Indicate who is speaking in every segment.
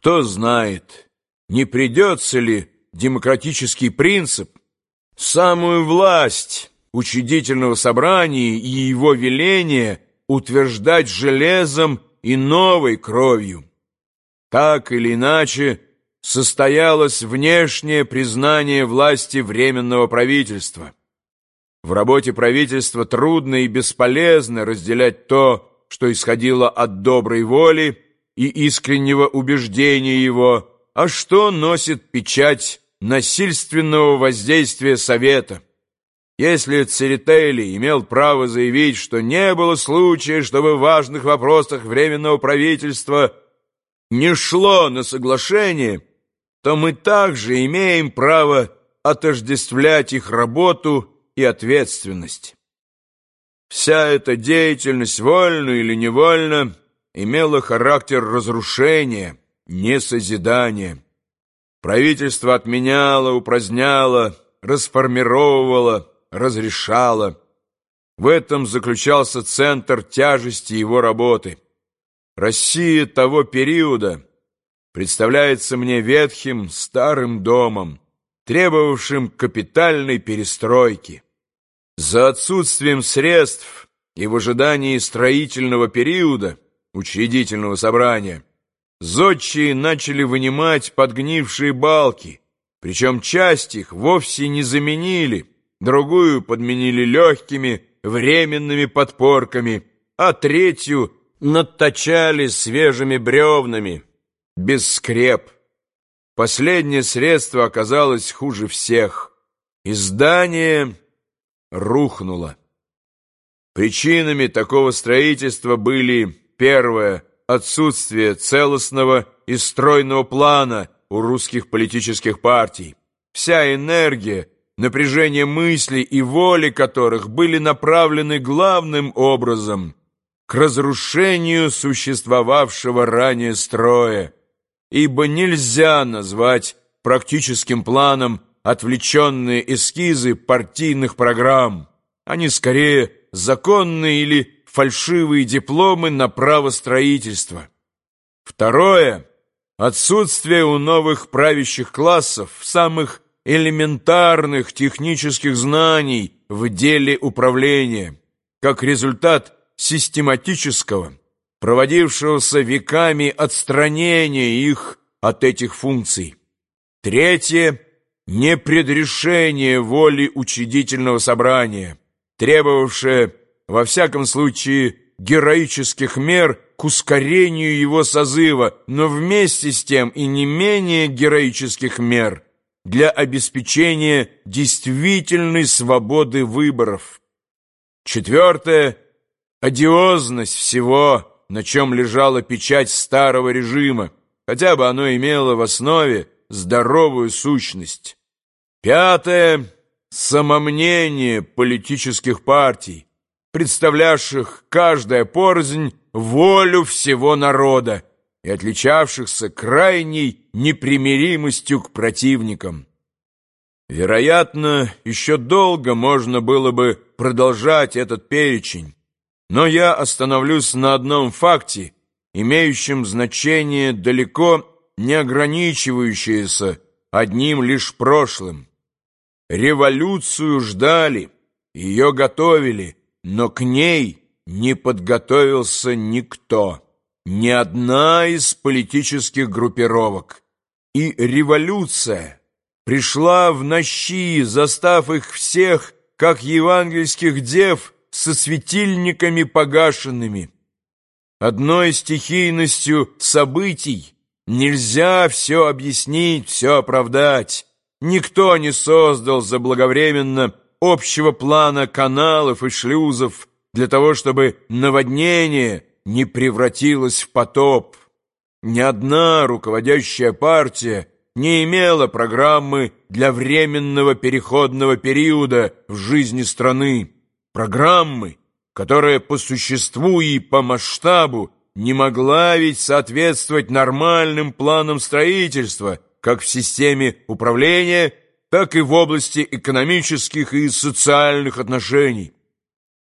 Speaker 1: Кто знает, не придется ли демократический принцип, самую власть учредительного собрания и его веления утверждать железом и новой кровью. Так или иначе, состоялось внешнее признание власти Временного правительства. В работе правительства трудно и бесполезно разделять то, что исходило от доброй воли и искреннего убеждения его, а что носит печать насильственного воздействия Совета. Если Церетели имел право заявить, что не было случая, чтобы в важных вопросах Временного правительства не шло на соглашение, то мы также имеем право отождествлять их работу и ответственность. Вся эта деятельность, вольно или невольно, имела характер разрушения, не созидания. Правительство отменяло, упраздняло, расформировывало, разрешало. В этом заключался центр тяжести его работы. Россия того периода представляется мне ветхим старым домом, требовавшим капитальной перестройки. За отсутствием средств и в ожидании строительного периода учредительного собрания зодчие начали вынимать подгнившие балки, причем часть их вовсе не заменили, другую подменили легкими временными подпорками, а третью надточали свежими бревнами, без скреп. Последнее средство оказалось хуже всех. И здание рухнуло. Причинами такого строительства были, первое, отсутствие целостного и стройного плана у русских политических партий. Вся энергия, напряжение мыслей и воли которых были направлены главным образом к разрушению существовавшего ранее строя, ибо нельзя назвать практическим планом отвлеченные эскизы партийных программ. Они скорее законные или фальшивые дипломы на право строительства. Второе – отсутствие у новых правящих классов самых элементарных технических знаний в деле управления, как результат систематического, проводившегося веками отстранения их от этих функций. Третье – непредрешение воли учредительного собрания, требовавшее во всяком случае, героических мер к ускорению его созыва, но вместе с тем и не менее героических мер для обеспечения действительной свободы выборов. Четвертое – одиозность всего, на чем лежала печать старого режима, хотя бы оно имело в основе здоровую сущность. Пятое – самомнение политических партий, представлявших каждая порознь волю всего народа и отличавшихся крайней непримиримостью к противникам. Вероятно, еще долго можно было бы продолжать этот перечень, но я остановлюсь на одном факте, имеющем значение далеко не ограничивающееся одним лишь прошлым. Революцию ждали, ее готовили, но к ней не подготовился никто, ни одна из политических группировок. И революция пришла в нощи, застав их всех, как евангельских дев, со светильниками погашенными. Одной стихийностью событий нельзя все объяснить, все оправдать. Никто не создал заблаговременно общего плана каналов и шлюзов для того, чтобы наводнение не превратилось в потоп. Ни одна руководящая партия не имела программы для временного переходного периода в жизни страны, программы, которая по существу и по масштабу не могла ведь соответствовать нормальным планам строительства, как в системе управления, так и в области экономических и социальных отношений.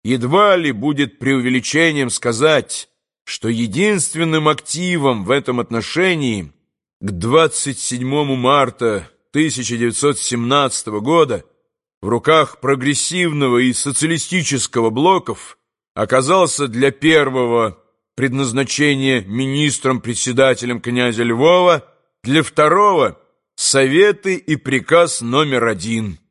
Speaker 1: Едва ли будет преувеличением сказать, что единственным активом в этом отношении К 27 марта 1917 года в руках прогрессивного и социалистического блоков оказался для первого предназначения министром-председателем князя Львова, для второго – советы и приказ номер один –